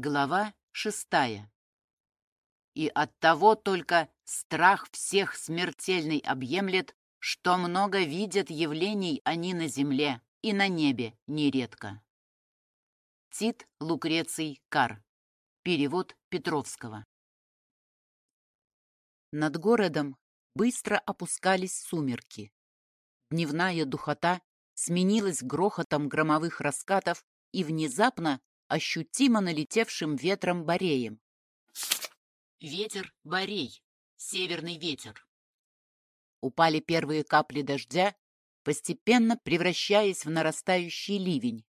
Глава шестая. И от того только страх всех смертельный объемлет, что много видят явлений они на земле и на небе нередко. Тит Лукреций Кар. Перевод Петровского. Над городом быстро опускались сумерки. Дневная духота сменилась грохотом громовых раскатов и внезапно ощутимо налетевшим ветром Бореем. Ветер Борей, северный ветер. Упали первые капли дождя, постепенно превращаясь в нарастающий ливень.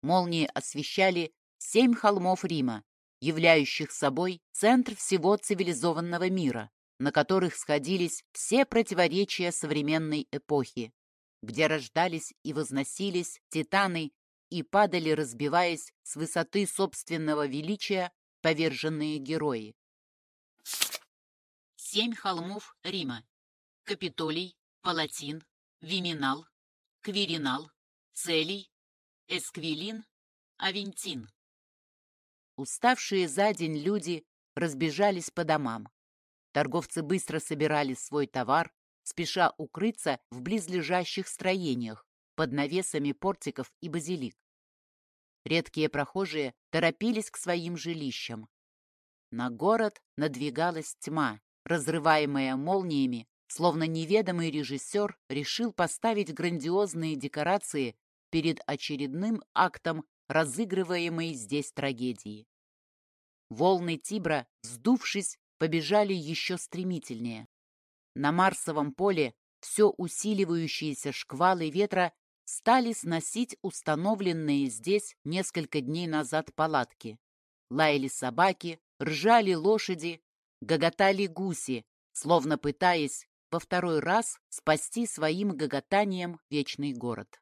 Молнии освещали семь холмов Рима, являющих собой центр всего цивилизованного мира, на которых сходились все противоречия современной эпохи, где рождались и возносились титаны и падали, разбиваясь с высоты собственного величия, поверженные герои. Семь холмов Рима. Капитолий, Палатин, Виминал, Квиринал, Целий, Эсквилин, Авентин. Уставшие за день люди разбежались по домам. Торговцы быстро собирали свой товар, спеша укрыться в близлежащих строениях, под навесами портиков и базилик. Редкие прохожие торопились к своим жилищам. На город надвигалась тьма, разрываемая молниями, словно неведомый режиссер решил поставить грандиозные декорации перед очередным актом разыгрываемой здесь трагедии. Волны Тибра, сдувшись, побежали еще стремительнее. На Марсовом поле все усиливающиеся шквалы ветра стали сносить установленные здесь несколько дней назад палатки. Лаяли собаки, ржали лошади, гоготали гуси, словно пытаясь во второй раз спасти своим гоготанием вечный город.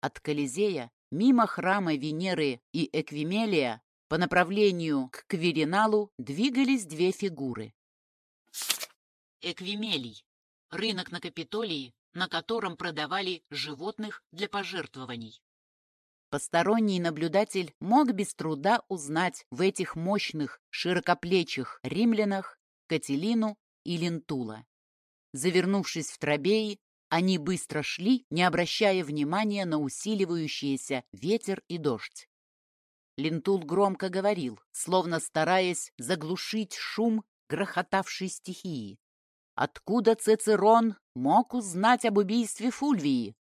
От Колизея, мимо храма Венеры и Эквимелия, по направлению к Квириналу двигались две фигуры. Эквимелий – рынок на Капитолии, на котором продавали животных для пожертвований. Посторонний наблюдатель мог без труда узнать в этих мощных, широкоплечих римлянах Кателину и Лентула. Завернувшись в тробеи, они быстро шли, не обращая внимания на усиливающийся ветер и дождь. Лентул громко говорил, словно стараясь заглушить шум грохотавшей стихии. Откуда Цицерон мог узнать об убийстве Фульвии?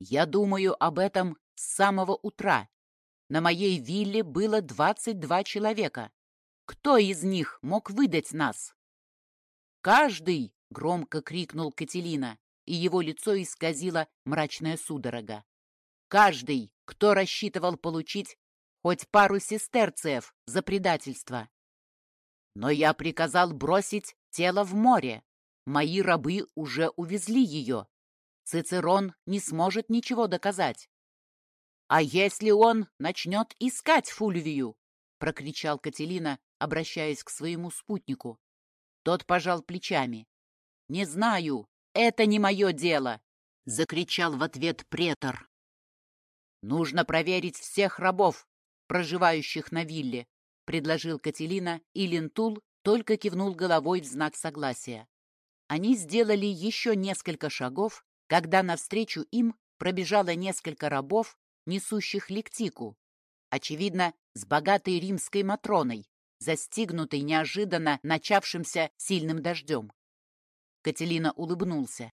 Я думаю об этом с самого утра. На моей вилле было 22 человека. Кто из них мог выдать нас? «Каждый!» — громко крикнул Кателина, и его лицо исказило мрачная судорога. «Каждый, кто рассчитывал получить хоть пару сестерцев за предательство. Но я приказал бросить тело в море. Мои рабы уже увезли ее. Цицерон не сможет ничего доказать. «А если он начнет искать Фульвию?» — прокричал Кателина, обращаясь к своему спутнику. Тот пожал плечами. «Не знаю, это не мое дело!» — закричал в ответ претор. «Нужно проверить всех рабов, проживающих на вилле», — предложил Кателина, и Лентул только кивнул головой в знак согласия. Они сделали еще несколько шагов, когда навстречу им пробежало несколько рабов, несущих лектику, очевидно, с богатой римской Матроной, застигнутой неожиданно начавшимся сильным дождем. Кателина улыбнулся.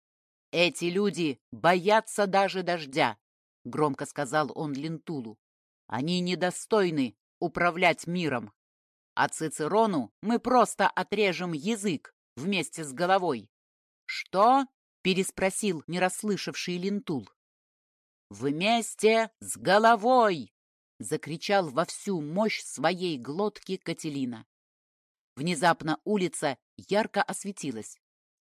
«Эти люди боятся даже дождя», — громко сказал он Лентулу. «Они недостойны управлять миром. А Цицерону мы просто отрежем язык, вместе с головой. «Что?» — переспросил нерасслышавший Лентул. «Вместе с головой!» — закричал во всю мощь своей глотки Кателина. Внезапно улица ярко осветилась.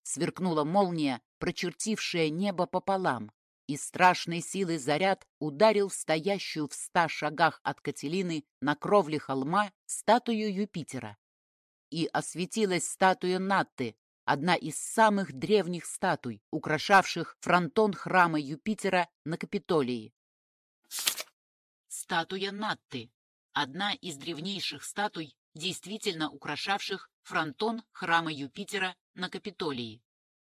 Сверкнула молния, прочертившая небо пополам, и страшной силой заряд ударил в стоящую в ста шагах от Кателины на кровле холма статую Юпитера и осветилась статуя Натты, одна из самых древних статуй, украшавших фронтон храма Юпитера на Капитолии. Статуя Натты – одна из древнейших статуй, действительно украшавших фронтон храма Юпитера на Капитолии.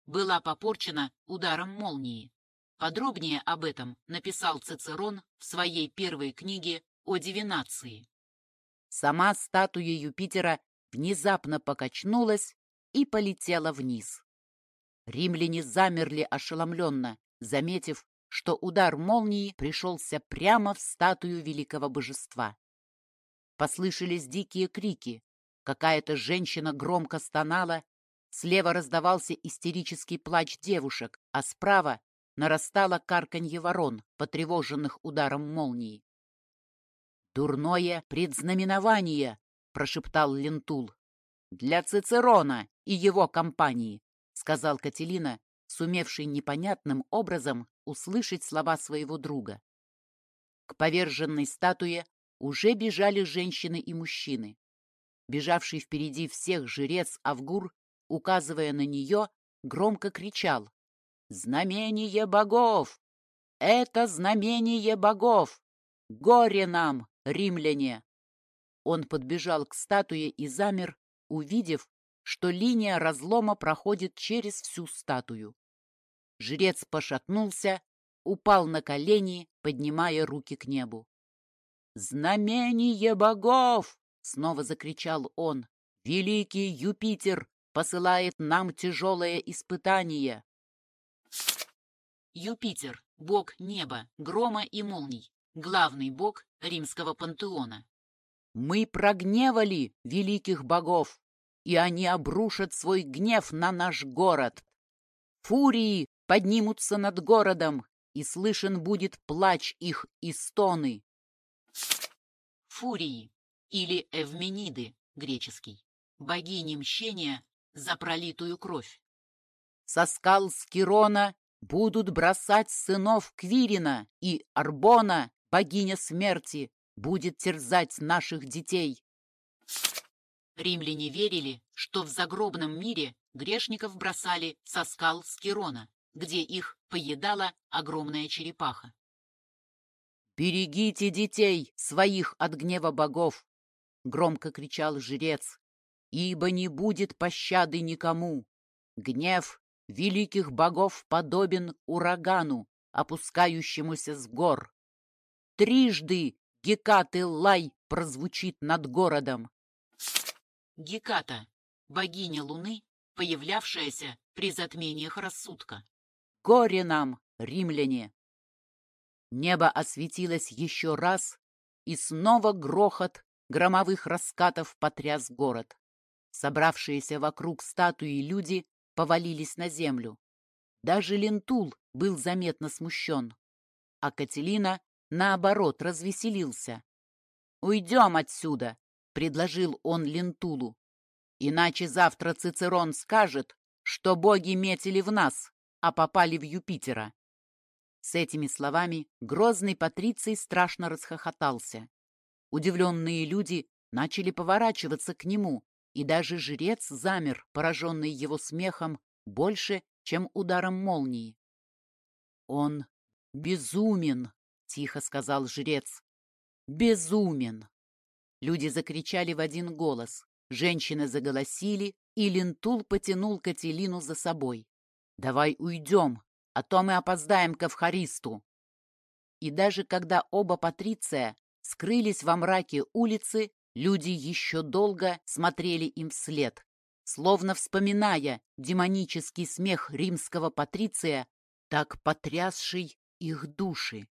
Была попорчена ударом молнии. Подробнее об этом написал Цицерон в своей первой книге о дивинации. Сама статуя Юпитера внезапно покачнулась и полетела вниз. Римляне замерли ошеломленно, заметив, что удар молнии пришелся прямо в статую великого божества. Послышались дикие крики. Какая-то женщина громко стонала. Слева раздавался истерический плач девушек, а справа нарастало карканье ворон, потревоженных ударом молнии. «Дурное предзнаменование!» — прошептал Лентул. «Для Цицерона и его компании!» сказал Кателина, сумевший непонятным образом услышать слова своего друга. К поверженной статуе уже бежали женщины и мужчины. Бежавший впереди всех жрец Авгур, указывая на нее, громко кричал «Знамение богов! Это знамение богов! Горе нам, римляне!» Он подбежал к статуе и замер, увидев, что линия разлома проходит через всю статую. Жрец пошатнулся, упал на колени, поднимая руки к небу. «Знамение богов!» — снова закричал он. «Великий Юпитер посылает нам тяжелое испытание!» Юпитер — бог неба, грома и молний, главный бог римского пантеона. «Мы прогневали великих богов!» и они обрушат свой гнев на наш город. Фурии поднимутся над городом, и слышен будет плач их и стоны. Фурии или Эвмениды, греческий, богини мщения за пролитую кровь. Со скал Скирона будут бросать сынов Квирина, и Арбона, богиня смерти, будет терзать наших детей. Римляне верили, что в загробном мире грешников бросали со скал Скирона, где их поедала огромная черепаха. «Берегите детей своих от гнева богов!» — громко кричал жрец. «Ибо не будет пощады никому. Гнев великих богов подобен урагану, опускающемуся с гор. Трижды Гекаты лай прозвучит над городом. Геката, богиня Луны, появлявшаяся при затмениях рассудка. Горе нам, римляне! Небо осветилось еще раз, и снова грохот громовых раскатов потряс город. Собравшиеся вокруг статуи люди повалились на землю. Даже Лентул был заметно смущен. А Кателина, наоборот, развеселился. «Уйдем отсюда!» предложил он Лентулу. Иначе завтра Цицерон скажет, что боги метили в нас, а попали в Юпитера. С этими словами грозный Патриций страшно расхохотался. Удивленные люди начали поворачиваться к нему, и даже жрец замер, пораженный его смехом, больше, чем ударом молнии. «Он безумен!» — тихо сказал жрец. «Безумен!» Люди закричали в один голос. Женщины заголосили, и Лентул потянул Кателину за собой. «Давай уйдем, а то мы опоздаем к Авхаристу». И даже когда оба Патриция скрылись во мраке улицы, люди еще долго смотрели им вслед, словно вспоминая демонический смех римского Патриция, так потрясший их души.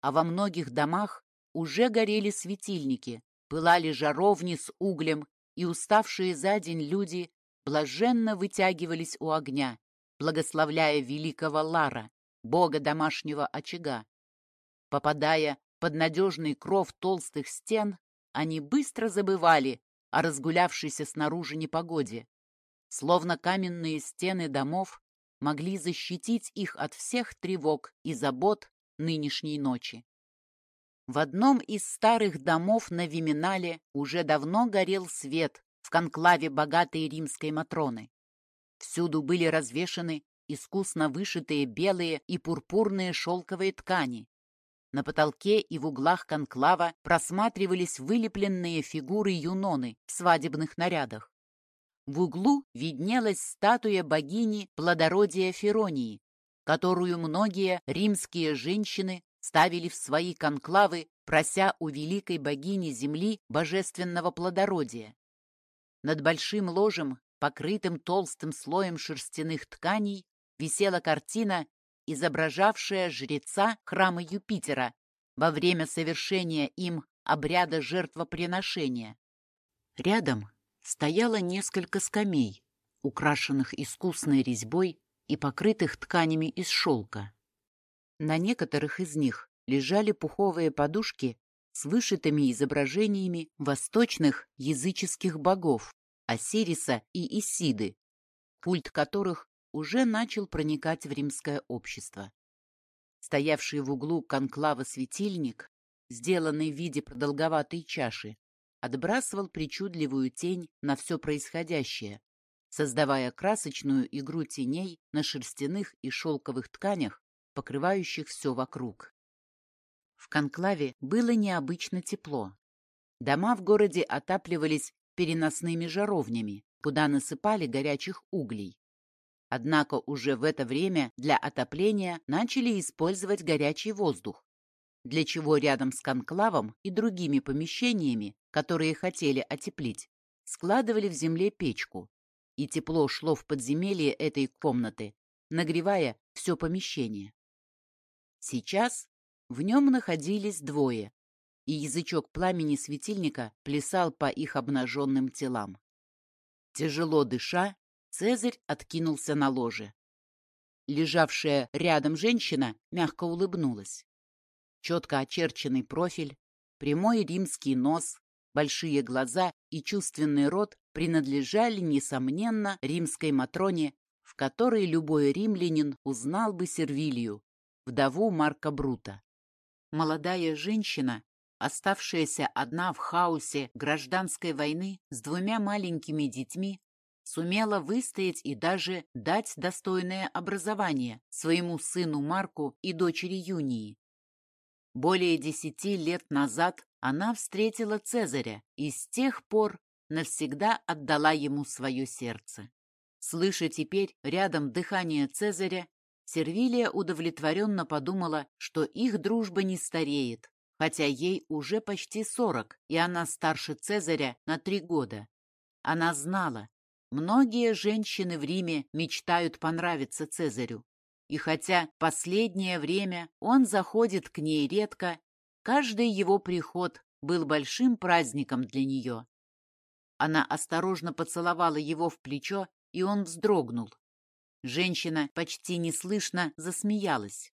А во многих домах уже горели светильники, Пылали жаровни с углем, и уставшие за день люди блаженно вытягивались у огня, благословляя великого Лара, бога домашнего очага. Попадая под надежный кров толстых стен, они быстро забывали о разгулявшейся снаружи непогоде. Словно каменные стены домов могли защитить их от всех тревог и забот нынешней ночи. В одном из старых домов на Виминале уже давно горел свет в конклаве богатой римской Матроны. Всюду были развешаны искусно вышитые белые и пурпурные шелковые ткани. На потолке и в углах конклава просматривались вылепленные фигуры юноны в свадебных нарядах. В углу виднелась статуя богини плодородия Феронии, которую многие римские женщины ставили в свои конклавы, прося у великой богини земли божественного плодородия. Над большим ложем, покрытым толстым слоем шерстяных тканей, висела картина, изображавшая жреца храма Юпитера во время совершения им обряда жертвоприношения. Рядом стояло несколько скамей, украшенных искусной резьбой и покрытых тканями из шелка. На некоторых из них лежали пуховые подушки с вышитыми изображениями восточных языческих богов Осириса и Исиды, культ которых уже начал проникать в римское общество. Стоявший в углу конклава светильник, сделанный в виде продолговатой чаши, отбрасывал причудливую тень на все происходящее, создавая красочную игру теней на шерстяных и шелковых тканях покрывающих все вокруг. В конклаве было необычно тепло. Дома в городе отапливались переносными жаровнями, куда насыпали горячих углей. Однако уже в это время для отопления начали использовать горячий воздух, для чего рядом с конклавом и другими помещениями, которые хотели отеплить, складывали в земле печку, и тепло шло в подземелье этой комнаты, нагревая все помещение. Сейчас в нем находились двое, и язычок пламени светильника плясал по их обнаженным телам. Тяжело дыша, Цезарь откинулся на ложе. Лежавшая рядом женщина мягко улыбнулась. Четко очерченный профиль, прямой римский нос, большие глаза и чувственный рот принадлежали, несомненно, римской Матроне, в которой любой римлянин узнал бы Сервилию, вдову Марка Брута. Молодая женщина, оставшаяся одна в хаосе гражданской войны с двумя маленькими детьми, сумела выстоять и даже дать достойное образование своему сыну Марку и дочери Юнии. Более десяти лет назад она встретила Цезаря и с тех пор навсегда отдала ему свое сердце. Слыша теперь рядом дыхание Цезаря, Сервилия удовлетворенно подумала, что их дружба не стареет, хотя ей уже почти сорок, и она старше Цезаря на три года. Она знала, многие женщины в Риме мечтают понравиться Цезарю. И хотя последнее время он заходит к ней редко, каждый его приход был большим праздником для нее. Она осторожно поцеловала его в плечо, и он вздрогнул. Женщина почти неслышно засмеялась.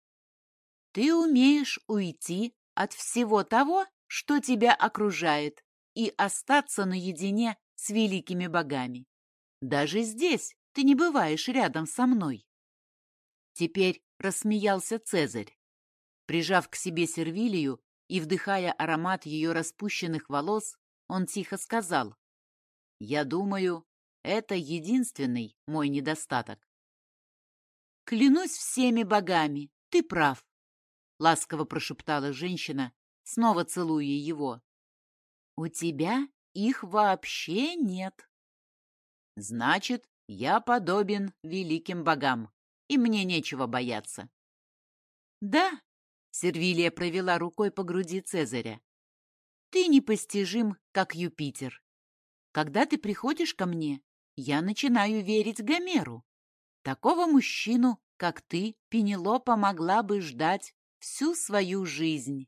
«Ты умеешь уйти от всего того, что тебя окружает, и остаться наедине с великими богами. Даже здесь ты не бываешь рядом со мной». Теперь рассмеялся Цезарь. Прижав к себе сервилию и вдыхая аромат ее распущенных волос, он тихо сказал, «Я думаю, это единственный мой недостаток. «Клянусь всеми богами, ты прав», — ласково прошептала женщина, снова целуя его. «У тебя их вообще нет». «Значит, я подобен великим богам, и мне нечего бояться». «Да», — Сервилия провела рукой по груди Цезаря, «ты непостижим, как Юпитер. Когда ты приходишь ко мне, я начинаю верить Гомеру. Такого мужчину, как ты, Пенелопа могла бы ждать всю свою жизнь.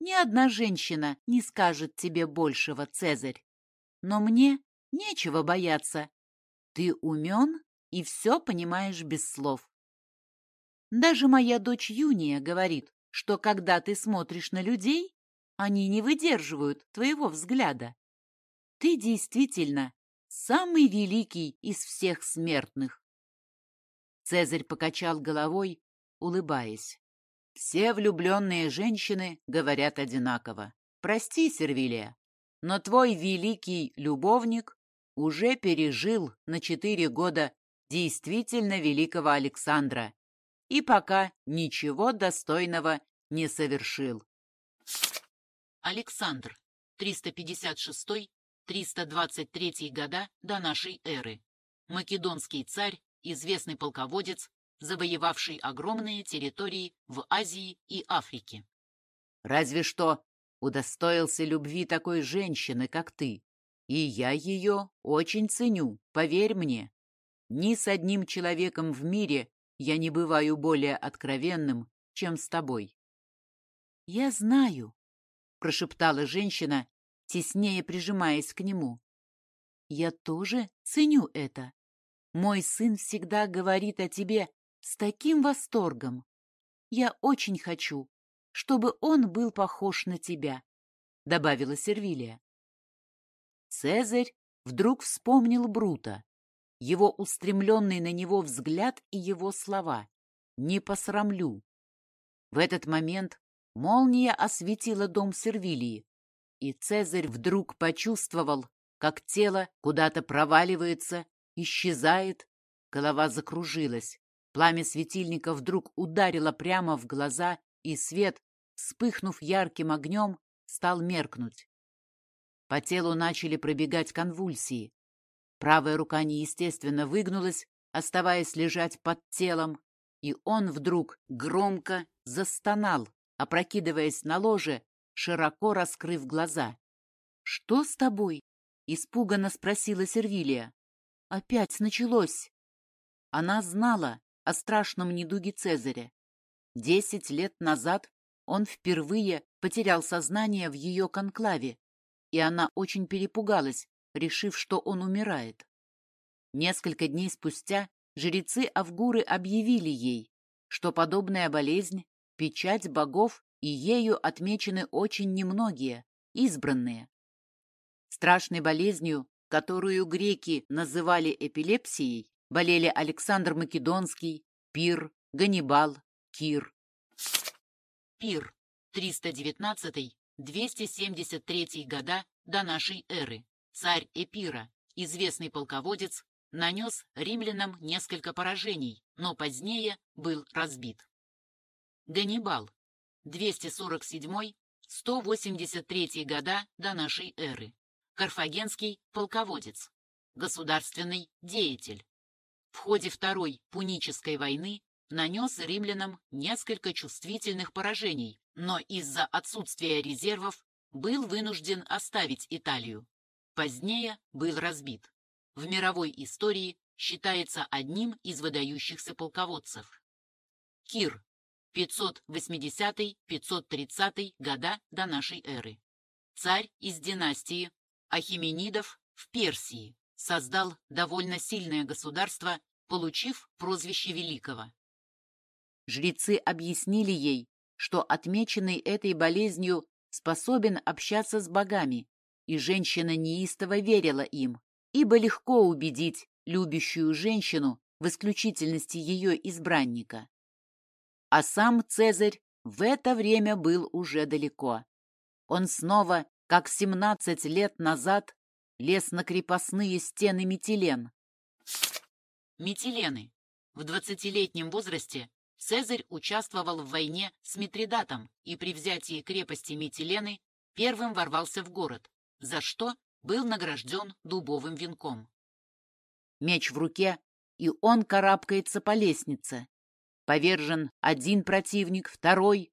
Ни одна женщина не скажет тебе большего, Цезарь. Но мне нечего бояться. Ты умен и все понимаешь без слов. Даже моя дочь Юния говорит, что когда ты смотришь на людей, они не выдерживают твоего взгляда. Ты действительно самый великий из всех смертных. Цезарь покачал головой, улыбаясь. «Все влюбленные женщины говорят одинаково. Прости, Сервилия, но твой великий любовник уже пережил на четыре года действительно великого Александра и пока ничего достойного не совершил. Александр, 356-323 года до нашей эры. Македонский царь, известный полководец, завоевавший огромные территории в Азии и Африке. Разве что удостоился любви такой женщины, как ты. И я ее очень ценю, поверь мне. Ни с одним человеком в мире я не бываю более откровенным, чем с тобой. — Я знаю, — прошептала женщина, теснее прижимаясь к нему. — Я тоже ценю это. Мой сын всегда говорит о тебе с таким восторгом. Я очень хочу, чтобы он был похож на тебя, — добавила Сервилия. Цезарь вдруг вспомнил Брута, его устремленный на него взгляд и его слова «не посрамлю». В этот момент молния осветила дом Сервилии, и Цезарь вдруг почувствовал, как тело куда-то проваливается, исчезает, голова закружилась. Пламя светильника вдруг ударило прямо в глаза, и свет, вспыхнув ярким огнем, стал меркнуть. По телу начали пробегать конвульсии. Правая рука неестественно выгнулась, оставаясь лежать под телом, и он вдруг громко застонал, опрокидываясь на ложе, широко раскрыв глаза. «Что с тобой?» — испуганно спросила Сервилия. «Опять началось». Она знала о страшном недуге Цезаря. Десять лет назад он впервые потерял сознание в ее конклаве, и она очень перепугалась, решив, что он умирает. Несколько дней спустя жрецы Авгуры объявили ей, что подобная болезнь – печать богов, и ею отмечены очень немногие, избранные. Страшной болезнью, которую греки называли эпилепсией, болели Александр Македонский, Пир, Ганнибал, Кир. Пир 319-273 года до нашей эры, царь Эпира, известный полководец, нанес римлянам несколько поражений, но позднее был разбит. Ганнибал 247-183 года до нашей эры, карфагенский полководец, государственный деятель. В ходе Второй Пунической войны нанес римлянам несколько чувствительных поражений, но из-за отсутствия резервов был вынужден оставить Италию. Позднее был разбит. В мировой истории считается одним из выдающихся полководцев. Кир, 580-530 года до нашей эры. Царь из династии Ахименидов в Персии создал довольно сильное государство, получив прозвище Великого. Жрецы объяснили ей, что отмеченный этой болезнью способен общаться с богами, и женщина неистово верила им, ибо легко убедить любящую женщину в исключительности ее избранника. А сам Цезарь в это время был уже далеко. Он снова, как семнадцать лет назад, лез на крепостные стены Метилен. Метилены. В двадцатилетнем возрасте Цезарь участвовал в войне с Митридатом и при взятии крепости Митилены первым ворвался в город, за что был награжден дубовым венком. Меч в руке, и он карабкается по лестнице. Повержен один противник, второй.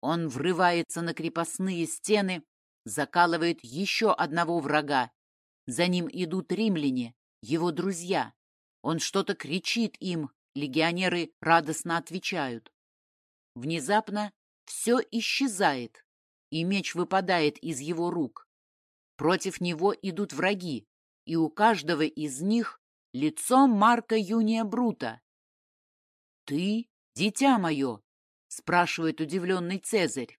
Он врывается на крепостные стены, закалывает еще одного врага. За ним идут римляне, его друзья. Он что-то кричит им, Легионеры радостно отвечают. Внезапно все исчезает, и меч выпадает из его рук. Против него идут враги, и у каждого из них лицо Марка Юния Брута. «Ты, дитя мое?» — спрашивает удивленный Цезарь.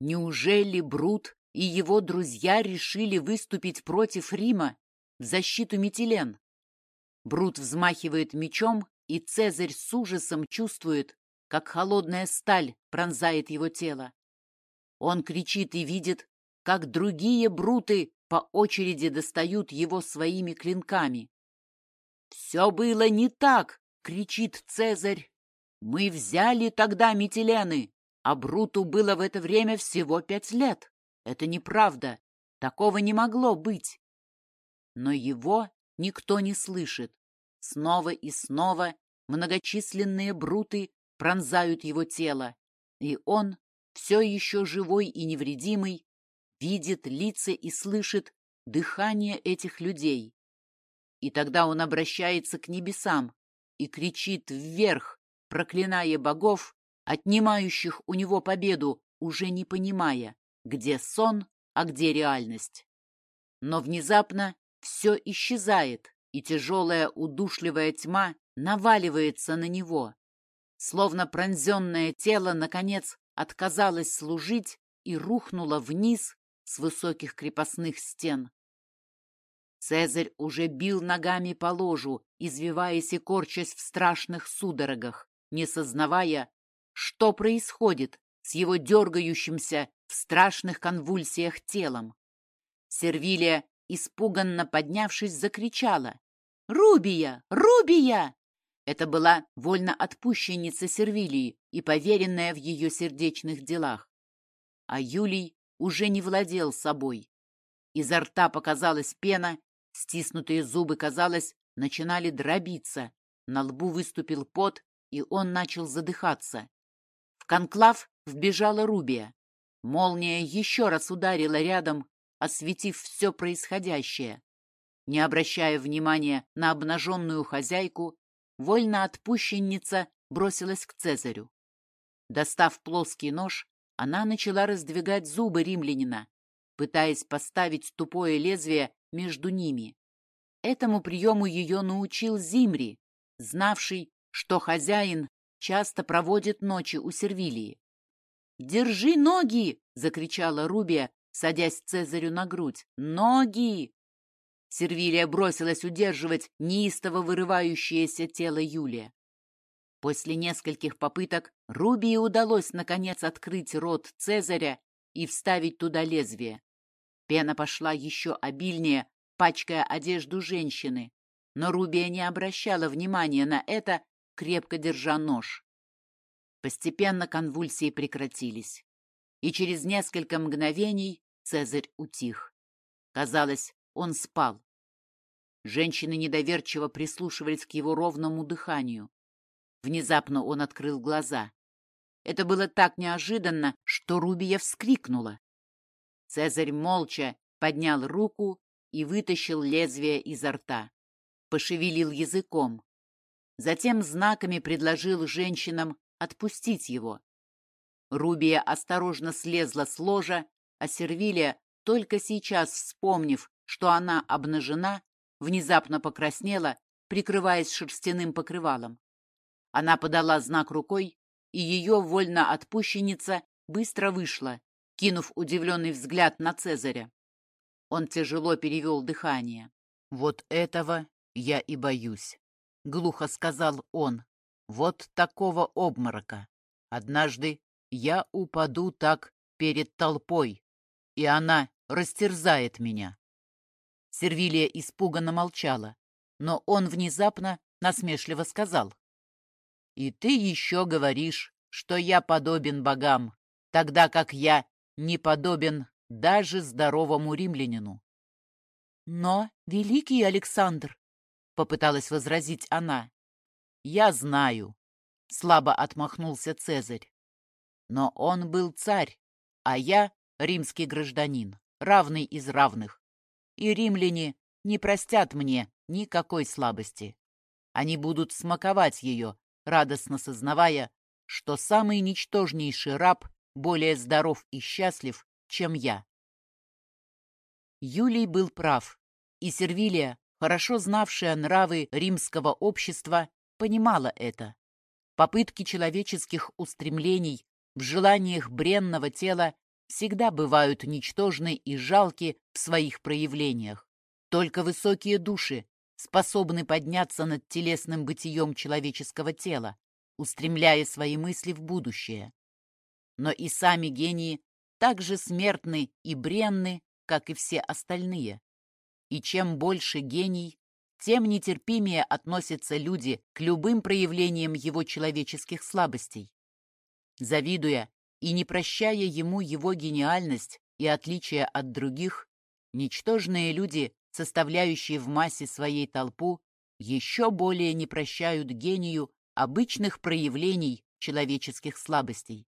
«Неужели Брут и его друзья решили выступить против Рима в защиту Метилен?» Брут взмахивает мечом и Цезарь с ужасом чувствует, как холодная сталь пронзает его тело. Он кричит и видит, как другие бруты по очереди достают его своими клинками. «Все было не так!» — кричит Цезарь. «Мы взяли тогда Метелены, А Бруту было в это время всего пять лет. Это неправда. Такого не могло быть. Но его никто не слышит. Снова и снова многочисленные бруты пронзают его тело, и он, все еще живой и невредимый, видит лица и слышит дыхание этих людей. И тогда он обращается к небесам и кричит вверх, проклиная богов, отнимающих у него победу, уже не понимая, где сон, а где реальность. Но внезапно все исчезает, и тяжелая удушливая тьма наваливается на него. Словно пронзенное тело, наконец, отказалось служить и рухнуло вниз с высоких крепостных стен. Цезарь уже бил ногами по ложу, извиваясь и корчась в страшных судорогах, не сознавая, что происходит с его дергающимся в страшных конвульсиях телом. Сервилия, испуганно поднявшись, закричала. «Рубия! Рубия!» Это была вольноотпущенница Сервилии и поверенная в ее сердечных делах. А Юлий уже не владел собой. Изо рта показалась пена, стиснутые зубы, казалось, начинали дробиться, на лбу выступил пот, и он начал задыхаться. В конклав вбежала Рубия. Молния еще раз ударила рядом, осветив все происходящее. Не обращая внимания на обнаженную хозяйку, вольноотпущенница бросилась к Цезарю. Достав плоский нож, она начала раздвигать зубы римлянина, пытаясь поставить тупое лезвие между ними. Этому приему ее научил Зимри, знавший, что хозяин часто проводит ночи у Сервилии. «Держи ноги!» — закричала Рубия, садясь Цезарю на грудь. «Ноги!» Сервилия бросилась удерживать неистово вырывающееся тело Юлия. После нескольких попыток Рубии удалось, наконец, открыть рот Цезаря и вставить туда лезвие. Пена пошла еще обильнее, пачкая одежду женщины, но Рубия не обращала внимания на это, крепко держа нож. Постепенно конвульсии прекратились, и через несколько мгновений Цезарь утих. Казалось, он спал. Женщины недоверчиво прислушивались к его ровному дыханию. Внезапно он открыл глаза. Это было так неожиданно, что Рубия вскрикнула. Цезарь молча поднял руку и вытащил лезвие изо рта. Пошевелил языком. Затем знаками предложил женщинам отпустить его. Рубия осторожно слезла с ложа, а Сервилия, только сейчас вспомнив, что она обнажена, внезапно покраснела, прикрываясь шерстяным покрывалом. Она подала знак рукой, и ее вольно-отпущенница быстро вышла, кинув удивленный взгляд на Цезаря. Он тяжело перевел дыхание. «Вот этого я и боюсь», — глухо сказал он. «Вот такого обморока. Однажды я упаду так перед толпой, и она растерзает меня. Сервилия испуганно молчала, но он внезапно насмешливо сказал. «И ты еще говоришь, что я подобен богам, тогда как я не подобен даже здоровому римлянину». «Но, великий Александр», — попыталась возразить она, — «я знаю», — слабо отмахнулся Цезарь. «Но он был царь, а я римский гражданин, равный из равных и римляне не простят мне никакой слабости. Они будут смаковать ее, радостно сознавая, что самый ничтожнейший раб более здоров и счастлив, чем я. Юлий был прав, и Сервилия, хорошо знавшая нравы римского общества, понимала это. Попытки человеческих устремлений в желаниях бренного тела всегда бывают ничтожны и жалки в своих проявлениях. Только высокие души способны подняться над телесным бытием человеческого тела, устремляя свои мысли в будущее. Но и сами гении так же смертны и бренны, как и все остальные. И чем больше гений, тем нетерпимее относятся люди к любым проявлениям его человеческих слабостей. Завидуя и не прощая ему его гениальность и отличие от других, ничтожные люди, составляющие в массе своей толпу, еще более не прощают гению обычных проявлений человеческих слабостей.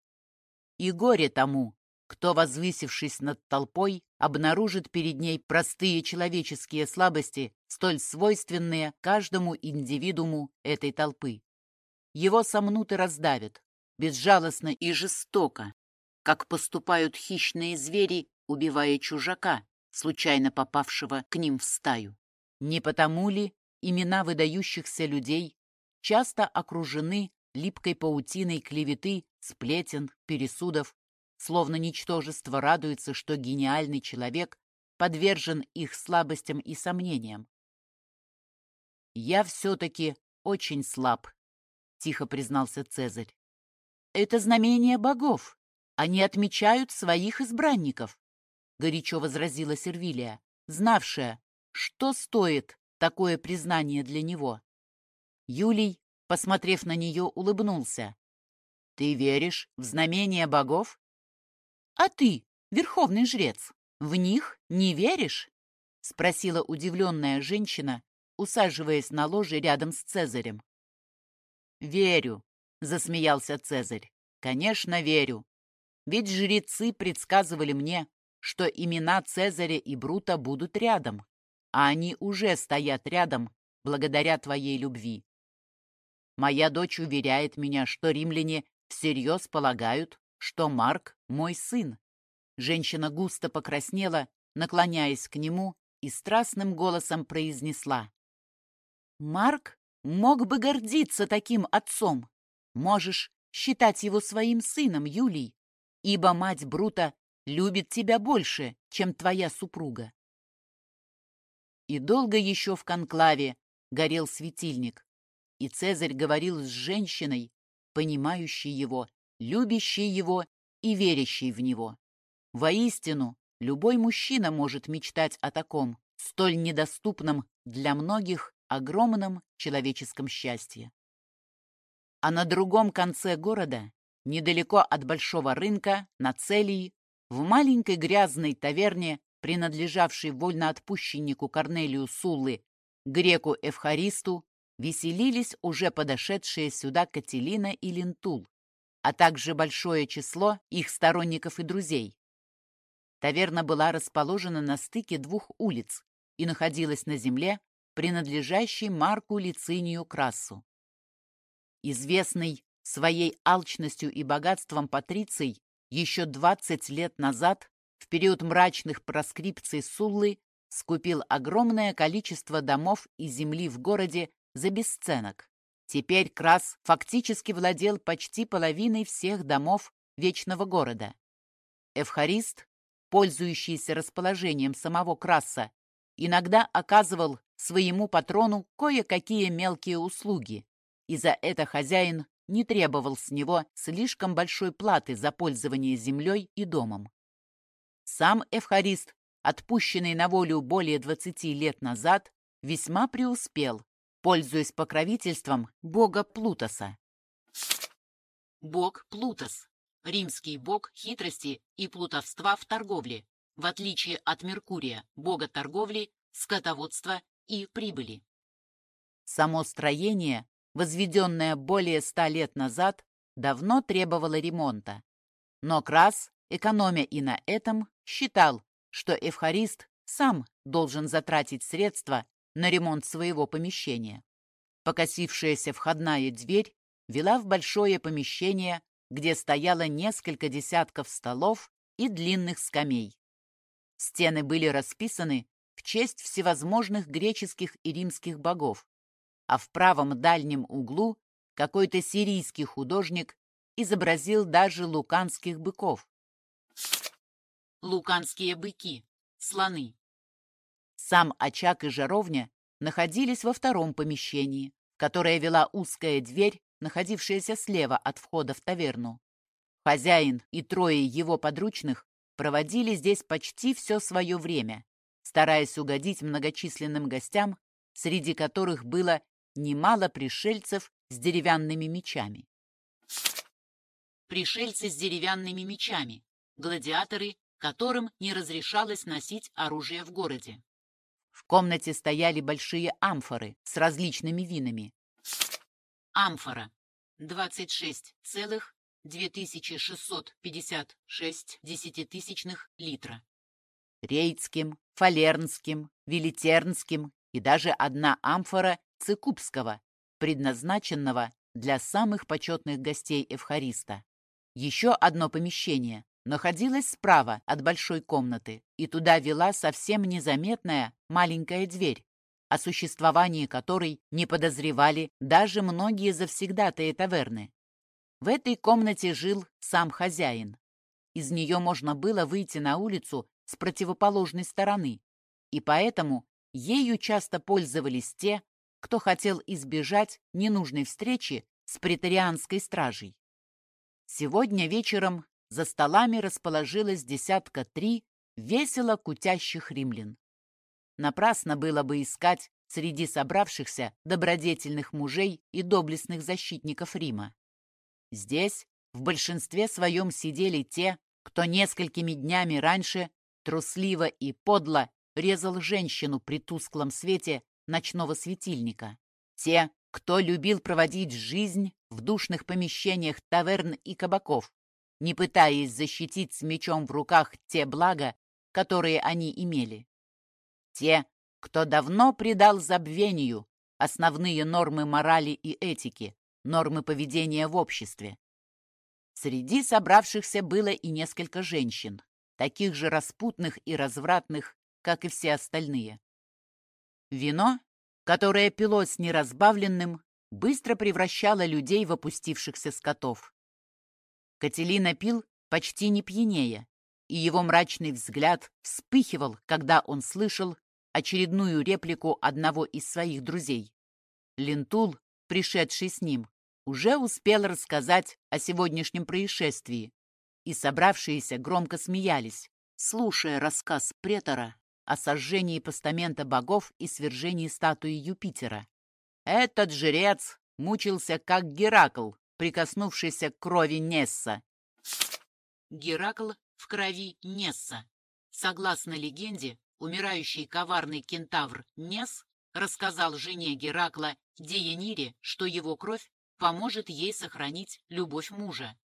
И горе тому, кто, возвысившись над толпой, обнаружит перед ней простые человеческие слабости, столь свойственные каждому индивидууму этой толпы. Его сомнут и раздавят, безжалостно и жестоко, как поступают хищные звери, убивая чужака, случайно попавшего к ним в стаю. Не потому ли имена выдающихся людей часто окружены липкой паутиной клеветы, сплетен, пересудов, словно ничтожество радуется, что гениальный человек подвержен их слабостям и сомнениям. «Я все-таки очень слаб», — тихо признался Цезарь. «Это знамение богов. Они отмечают своих избранников», — горячо возразила Сервилия, знавшая, что стоит такое признание для него. Юлий, посмотрев на нее, улыбнулся. «Ты веришь в знамения богов?» «А ты, верховный жрец, в них не веришь?» — спросила удивленная женщина, усаживаясь на ложе рядом с Цезарем. «Верю», — засмеялся Цезарь. «Конечно, верю. Ведь жрецы предсказывали мне, что имена Цезаря и Брута будут рядом, а они уже стоят рядом благодаря твоей любви. Моя дочь уверяет меня, что римляне всерьез полагают, что Марк — мой сын. Женщина густо покраснела, наклоняясь к нему, и страстным голосом произнесла. «Марк мог бы гордиться таким отцом. Можешь считать его своим сыном, Юлий, ибо мать Брута любит тебя больше, чем твоя супруга». И долго еще в конклаве горел светильник, и Цезарь говорил с женщиной, понимающей его любящий его и верящий в него. Воистину, любой мужчина может мечтать о таком, столь недоступном для многих огромном человеческом счастье. А на другом конце города, недалеко от большого рынка, на Целии, в маленькой грязной таверне, принадлежавшей вольноотпущеннику Корнелию Суллы, греку Эвхаристу, веселились уже подошедшие сюда Кателина и Лентул, а также большое число их сторонников и друзей. Таверна была расположена на стыке двух улиц и находилась на земле, принадлежащей Марку Лицинию Красу. Известный своей алчностью и богатством Патриций еще 20 лет назад, в период мрачных проскрипций Суллы, скупил огромное количество домов и земли в городе за бесценок. Теперь Крас фактически владел почти половиной всех домов Вечного города. Эвхарист, пользующийся расположением самого Краса, иногда оказывал своему патрону кое-какие мелкие услуги, и за это хозяин не требовал с него слишком большой платы за пользование землей и домом. Сам Эвхарист, отпущенный на волю более 20 лет назад, весьма преуспел, пользуясь покровительством бога Плутоса. Бог Плутос – римский бог хитрости и плутовства в торговле, в отличие от Меркурия, бога торговли, скотоводства и прибыли. Само строение, возведенное более ста лет назад, давно требовало ремонта. Но Крас, экономя и на этом, считал, что Эвхарист сам должен затратить средства на ремонт своего помещения. Покосившаяся входная дверь вела в большое помещение, где стояло несколько десятков столов и длинных скамей. Стены были расписаны в честь всевозможных греческих и римских богов, а в правом дальнем углу какой-то сирийский художник изобразил даже луканских быков. Луканские быки, слоны. Сам очаг и жаровня находились во втором помещении, которое вела узкая дверь, находившаяся слева от входа в таверну. Хозяин и трое его подручных проводили здесь почти все свое время, стараясь угодить многочисленным гостям, среди которых было немало пришельцев с деревянными мечами. пришельцы с деревянными мечами, гладиаторы, которым не разрешалось носить оружие в городе. В комнате стояли большие амфоры с различными винами. Амфора 26,2656 десятитысячных литра. Рейдским, Фалернским, Велитернским и даже одна амфора Цикубского, предназначенного для самых почетных гостей Эвхариста. Еще одно помещение находилось справа от большой комнаты, и туда вела совсем незаметная маленькая дверь, о существовании которой не подозревали даже многие завсегдатые таверны. В этой комнате жил сам хозяин. Из нее можно было выйти на улицу с противоположной стороны, и поэтому ею часто пользовались те, кто хотел избежать ненужной встречи с претарианской стражей. Сегодня вечером за столами расположилось десятка три весело кутящих римлян. Напрасно было бы искать среди собравшихся добродетельных мужей и доблестных защитников Рима. Здесь в большинстве своем сидели те, кто несколькими днями раньше трусливо и подло резал женщину при тусклом свете ночного светильника. Те, кто любил проводить жизнь в душных помещениях таверн и кабаков, не пытаясь защитить с мечом в руках те блага, которые они имели. Те, кто давно предал забвению основные нормы морали и этики, нормы поведения в обществе. Среди собравшихся было и несколько женщин, таких же распутных и развратных, как и все остальные. Вино, которое пилось неразбавленным, быстро превращало людей в опустившихся скотов. Кателина пил почти не пьянее, и его мрачный взгляд вспыхивал, когда он слышал очередную реплику одного из своих друзей. Лентул, пришедший с ним, уже успел рассказать о сегодняшнем происшествии, и собравшиеся громко смеялись, слушая рассказ претора о сожжении постамента богов и свержении статуи Юпитера. Этот жрец мучился как Геракл, прикоснувшийся к крови Несса. Геракл в крови Несса. Согласно легенде, умирающий коварный кентавр Несс рассказал жене Геракла Диенире, что его кровь поможет ей сохранить любовь мужа.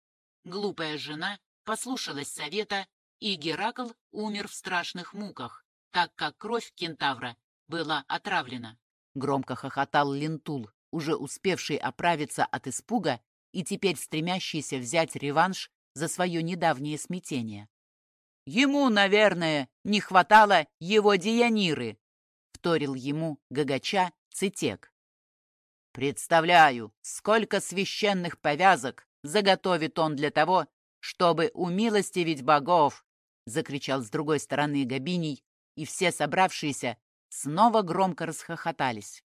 Глупая жена послушалась совета, и Геракл умер в страшных муках, так как кровь кентавра была отравлена. Громко хохотал Лентул, уже успевший оправиться от испуга и теперь стремящийся взять реванш за свое недавнее смятение. «Ему, наверное, не хватало его Дианиры», — вторил ему гогоча Цетег. «Представляю, сколько священных повязок заготовит он для того, чтобы умилостивить богов!» — закричал с другой стороны Габиний, и все собравшиеся снова громко расхохотались.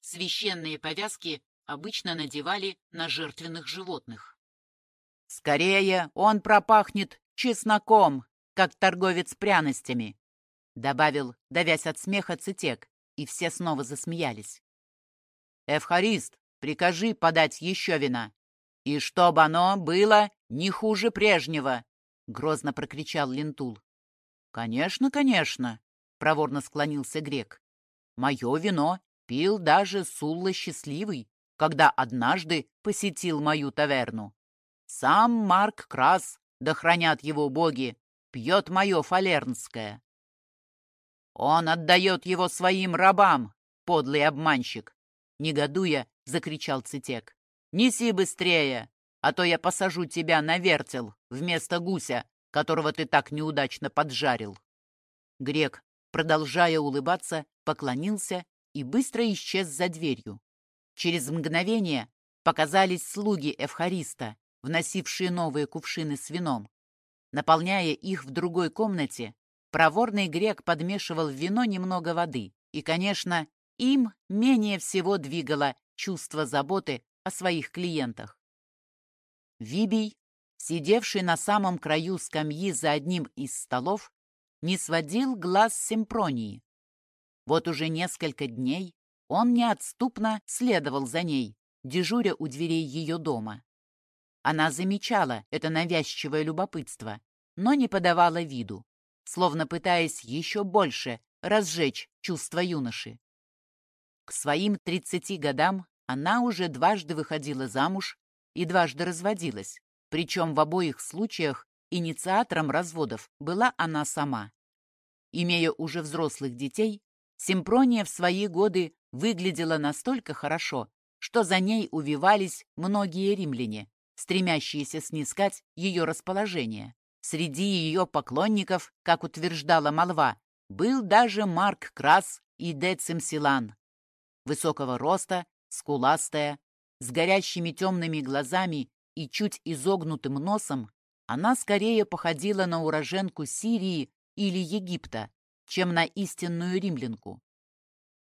Священные повязки обычно надевали на жертвенных животных. «Скорее он пропахнет чесноком, как торговец пряностями», добавил, давясь от смеха Цетег, и все снова засмеялись. «Эвхарист, прикажи подать еще вина, и чтобы оно было не хуже прежнего», грозно прокричал Лентул. «Конечно, конечно», — проворно склонился грек. «Мое вино пил даже Сулла Счастливый, когда однажды посетил мою таверну. Сам Марк Красс, да хранят его боги, пьет мое фалернское. Он отдает его своим рабам, подлый обманщик. Негодуя, закричал Цитек. Неси быстрее, а то я посажу тебя на вертел вместо гуся, которого ты так неудачно поджарил. Грек, продолжая улыбаться, поклонился и быстро исчез за дверью. Через мгновение показались слуги Эвхариста, вносившие новые кувшины с вином. Наполняя их в другой комнате, проворный грек подмешивал в вино немного воды, и, конечно, им менее всего двигало чувство заботы о своих клиентах. Вибий, сидевший на самом краю скамьи за одним из столов, не сводил глаз с Симпронии. Вот уже несколько дней он неотступно следовал за ней, дежуря у дверей ее дома. Она замечала это навязчивое любопытство, но не подавала виду, словно пытаясь еще больше разжечь чувства юноши. К своим 30 годам она уже дважды выходила замуж и дважды разводилась, причем в обоих случаях инициатором разводов была она сама. Имея уже взрослых детей, Симпрония в свои годы выглядела настолько хорошо, что за ней увивались многие римляне, стремящиеся снискать ее расположение. Среди ее поклонников, как утверждала молва, был даже Марк Крас и Децим Силан. Высокого роста, скуластая, с горящими темными глазами и чуть изогнутым носом, она скорее походила на уроженку Сирии или Египта, чем на истинную римлянку.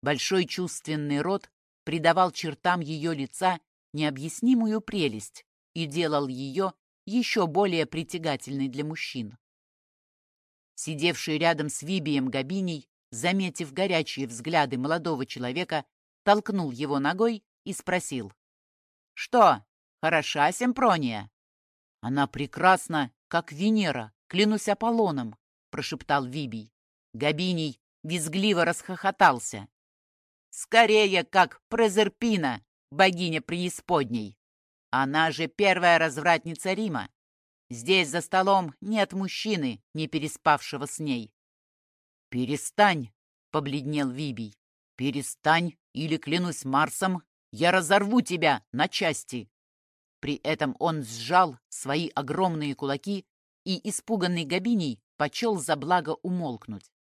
Большой чувственный рот придавал чертам ее лица необъяснимую прелесть и делал ее еще более притягательной для мужчин. Сидевший рядом с Вибием Габиней, заметив горячие взгляды молодого человека, толкнул его ногой и спросил. «Что, хороша Симпрония?» «Она прекрасна, как Венера, клянусь Аполлоном», — прошептал Вибий. Габиний визгливо расхохотался. «Скорее, как Презерпина, богиня преисподней. Она же первая развратница Рима. Здесь за столом нет мужчины, не переспавшего с ней». «Перестань», — побледнел Вибий. «Перестань, или, клянусь Марсом, я разорву тебя на части!» При этом он сжал свои огромные кулаки и, испуганный Габиний, почел за благо умолкнуть.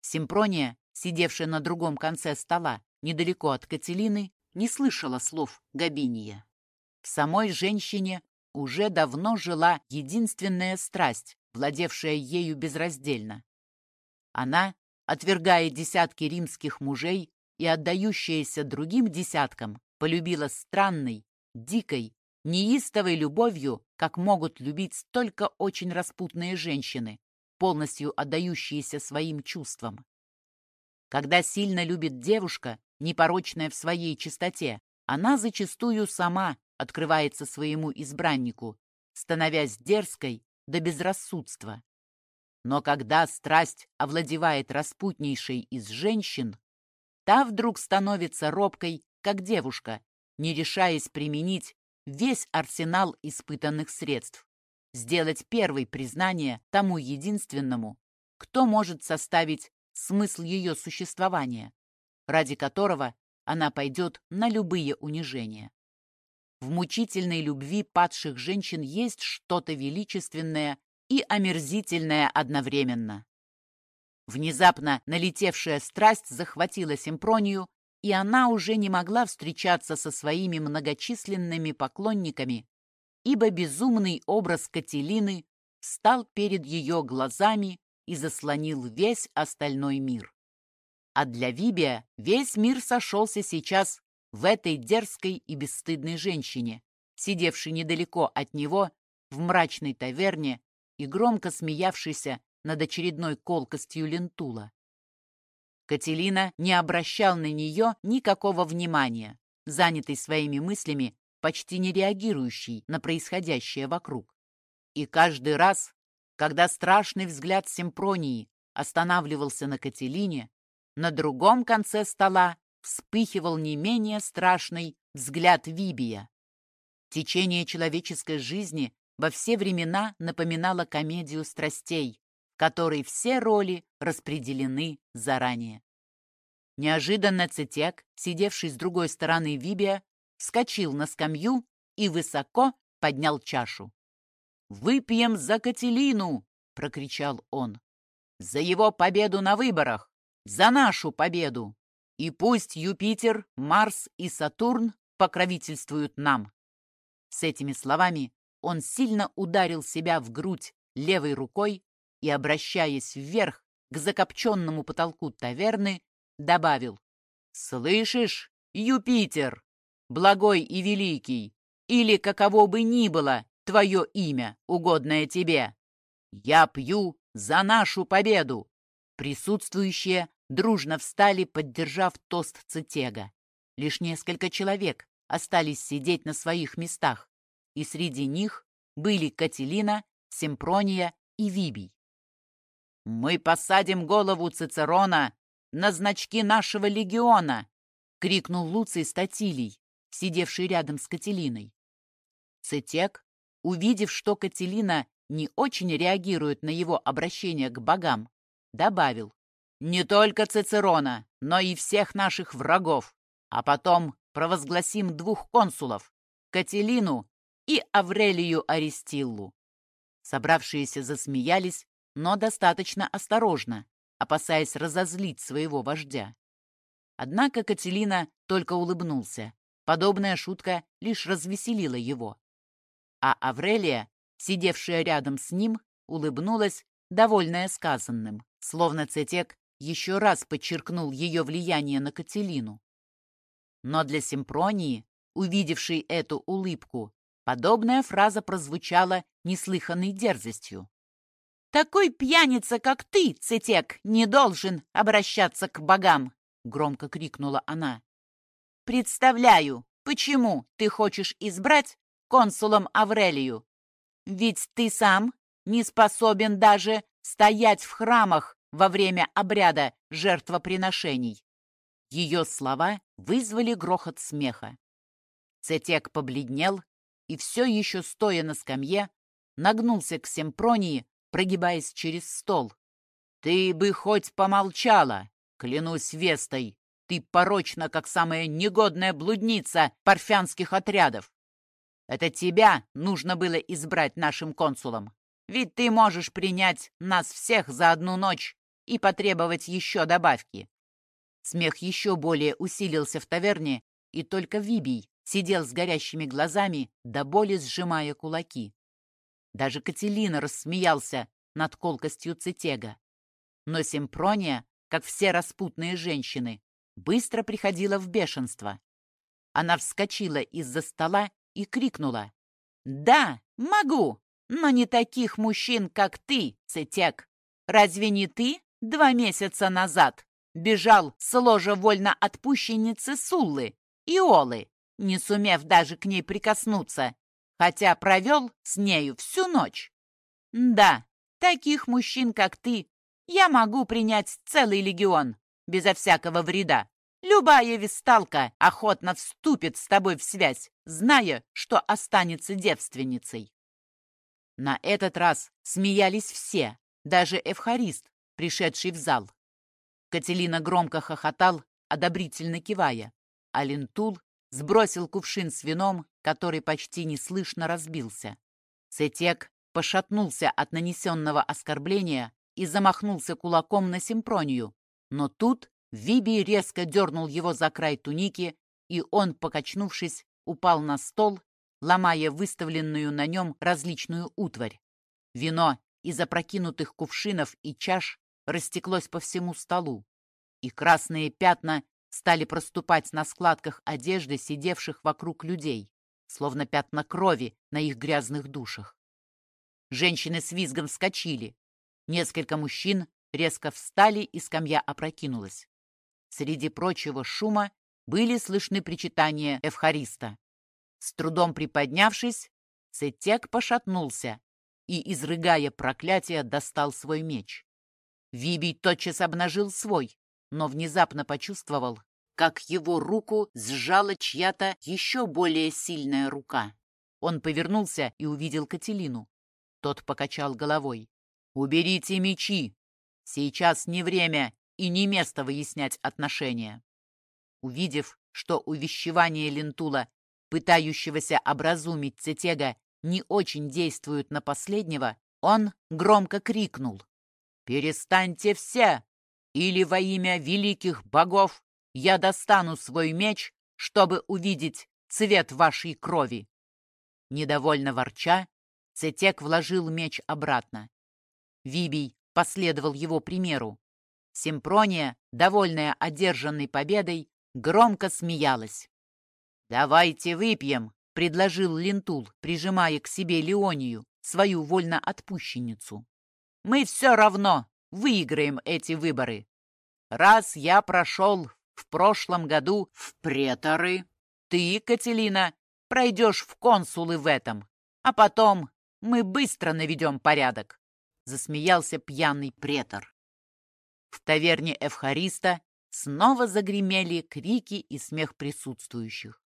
Симпрония, сидевшая на другом конце стола, недалеко от Кателины, не слышала слов Габиния. В самой женщине уже давно жила единственная страсть, владевшая ею безраздельно. Она, отвергая десятки римских мужей и отдающаяся другим десяткам, полюбила странной, дикой, неистовой любовью, как могут любить только очень распутные женщины, полностью отдающиеся своим чувствам. Когда сильно любит девушка, непорочная в своей чистоте, она зачастую сама открывается своему избраннику, становясь дерзкой до безрассудства. Но когда страсть овладевает распутнейшей из женщин, та вдруг становится робкой, как девушка, не решаясь применить весь арсенал испытанных средств сделать первое признание тому единственному, кто может составить смысл ее существования, ради которого она пойдет на любые унижения. В мучительной любви падших женщин есть что-то величественное и омерзительное одновременно. Внезапно налетевшая страсть захватила Симпронию, и она уже не могла встречаться со своими многочисленными поклонниками ибо безумный образ Кателины стал перед ее глазами и заслонил весь остальной мир. А для Вибия весь мир сошелся сейчас в этой дерзкой и бесстыдной женщине, сидевшей недалеко от него в мрачной таверне и громко смеявшейся над очередной колкостью лентула. Кателина не обращал на нее никакого внимания, занятый своими мыслями почти не реагирующий на происходящее вокруг. И каждый раз, когда страшный взгляд Симпронии останавливался на Кателине, на другом конце стола вспыхивал не менее страшный взгляд Вибия. Течение человеческой жизни во все времена напоминало комедию страстей, которой все роли распределены заранее. Неожиданно Цитек, сидевший с другой стороны Вибия, вскочил на скамью и высоко поднял чашу. «Выпьем за Кателину!» — прокричал он. «За его победу на выборах! За нашу победу! И пусть Юпитер, Марс и Сатурн покровительствуют нам!» С этими словами он сильно ударил себя в грудь левой рукой и, обращаясь вверх к закопченному потолку таверны, добавил «Слышишь, Юпитер, благой и великий, или каково бы ни было твое имя, угодное тебе. Я пью за нашу победу!» Присутствующие дружно встали, поддержав тост Цитега. Лишь несколько человек остались сидеть на своих местах, и среди них были Кателина, Симпрония и Вибий. «Мы посадим голову Цицерона на значки нашего легиона!» — крикнул Луций Статилий, сидевший рядом с Кателиной. Цитек, увидев, что Кателина не очень реагирует на его обращение к богам, добавил «Не только Цицерона, но и всех наших врагов, а потом провозгласим двух консулов — Кателину и Аврелию Аристиллу». Собравшиеся засмеялись, но достаточно осторожно, опасаясь разозлить своего вождя. Однако Кателина только улыбнулся. Подобная шутка лишь развеселила его. А Аврелия, сидевшая рядом с ним, улыбнулась, довольная сказанным, словно Цетек еще раз подчеркнул ее влияние на Кателину. Но для Симпронии, увидевшей эту улыбку, подобная фраза прозвучала неслыханной дерзостью. «Такой пьяница, как ты, Цетек, не должен обращаться к богам!» — громко крикнула она. «Представляю, почему ты хочешь избрать консулом Аврелию. Ведь ты сам не способен даже стоять в храмах во время обряда жертвоприношений». Ее слова вызвали грохот смеха. Цетек побледнел и все еще, стоя на скамье, нагнулся к Семпронии прогибаясь через стол. «Ты бы хоть помолчала, клянусь Вестой, ты порочна, как самая негодная блудница парфянских отрядов. Это тебя нужно было избрать нашим консулом, ведь ты можешь принять нас всех за одну ночь и потребовать еще добавки». Смех еще более усилился в таверне, и только Вибий сидел с горящими глазами, до боли сжимая кулаки. Даже Кателина рассмеялся над колкостью Цитега. Но Симпрония, как все распутные женщины, быстро приходила в бешенство. Она вскочила из-за стола и крикнула. «Да, могу, но не таких мужчин, как ты, Цитег. Разве не ты два месяца назад бежал с ложа вольно отпущенницы Суллы, Иолы, не сумев даже к ней прикоснуться, хотя провел с нею всю ночь. Да, таких мужчин, как ты, я могу принять целый легион, безо всякого вреда. Любая весталка охотно вступит с тобой в связь, зная, что останется девственницей. На этот раз смеялись все, даже Эвхарист, пришедший в зал. Катилина громко хохотал, одобрительно кивая, а Лентул сбросил кувшин с вином, который почти неслышно разбился. Цетег пошатнулся от нанесенного оскорбления и замахнулся кулаком на Семпронию, но тут Виби резко дернул его за край туники, и он, покачнувшись, упал на стол, ломая выставленную на нем различную утварь. Вино из опрокинутых кувшинов и чаш растеклось по всему столу, и красные пятна стали проступать на складках одежды сидевших вокруг людей, словно пятна крови на их грязных душах. Женщины с визгом вскочили. Несколько мужчин резко встали, и скамья опрокинулась. Среди прочего шума были слышны причитания Эвхариста. С трудом приподнявшись, Сетек пошатнулся и, изрыгая проклятие, достал свой меч. Вибий тотчас обнажил свой, но внезапно почувствовал, как его руку сжала чья-то еще более сильная рука. Он повернулся и увидел Кателину. Тот покачал головой. «Уберите мечи! Сейчас не время и не место выяснять отношения». Увидев, что увещевание Лентула, пытающегося образумить Цетега, не очень действует на последнего, он громко крикнул. «Перестаньте все! Или во имя великих богов я достану свой меч, чтобы увидеть цвет вашей крови!» Недовольно ворча, Цетек вложил меч обратно. Вибий последовал его примеру. Симпрония, довольная одержанной победой, громко смеялась. «Давайте выпьем», — предложил Лентул, прижимая к себе Леонию, свою вольноотпущенницу. «Мы все равно выиграем эти выборы. Раз я прошел в прошлом году в преторы, ты, Кателина, пройдешь в консулы в этом, а потом мы быстро наведем порядок», — засмеялся пьяный претор. В таверне Эвхариста снова загремели крики и смех присутствующих.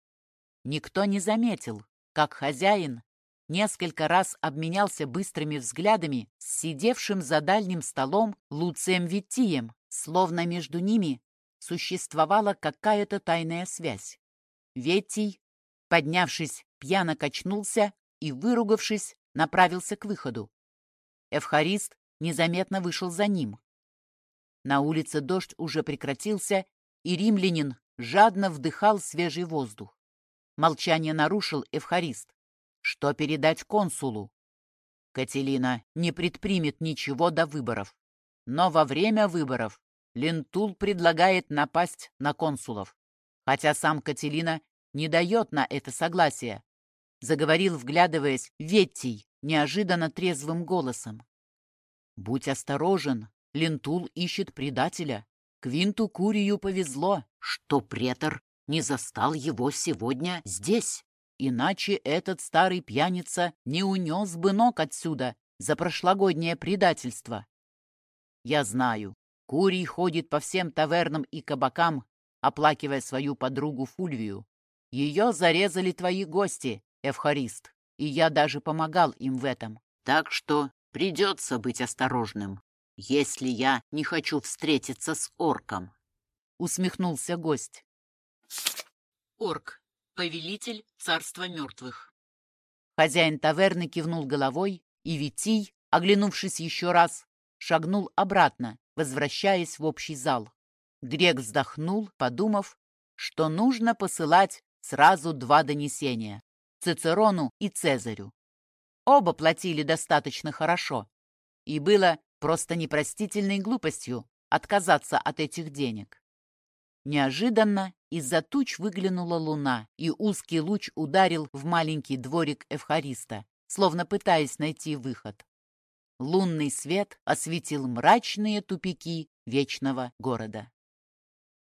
Никто не заметил, как хозяин несколько раз обменялся быстрыми взглядами с сидевшим за дальним столом Луцием Виттием, словно между ними существовала какая-то тайная связь. Ветий, поднявшись, пьяно качнулся и, выругавшись, направился к выходу. Эвхарист незаметно вышел за ним. На улице дождь уже прекратился, и римлянин жадно вдыхал свежий воздух. Молчание нарушил Эвхарист. Что передать консулу? Кателина не предпримет ничего до выборов. Но во время выборов Лентул предлагает напасть на консулов. Хотя сам Катилина не дает на это согласия. Заговорил, вглядываясь, Веттий, неожиданно трезвым голосом. «Будь осторожен, Лентул ищет предателя. Квинту Курию повезло, что претор не застал его сегодня здесь. Иначе этот старый пьяница не унес бы ног отсюда за прошлогоднее предательство. Я знаю, Курий ходит по всем тавернам и кабакам, оплакивая свою подругу Фульвию. Ее зарезали твои гости, Эвхарист, и я даже помогал им в этом. Так что придется быть осторожным если я не хочу встретиться с орком», — усмехнулся гость. Орк, повелитель царства мертвых. Хозяин таверны кивнул головой, и Витий, оглянувшись еще раз, шагнул обратно, возвращаясь в общий зал. Грек вздохнул, подумав, что нужно посылать сразу два донесения — Цицерону и Цезарю. Оба платили достаточно хорошо, и было Просто непростительной глупостью отказаться от этих денег. Неожиданно из-за туч выглянула луна, и узкий луч ударил в маленький дворик Эвхариста, словно пытаясь найти выход. Лунный свет осветил мрачные тупики вечного города.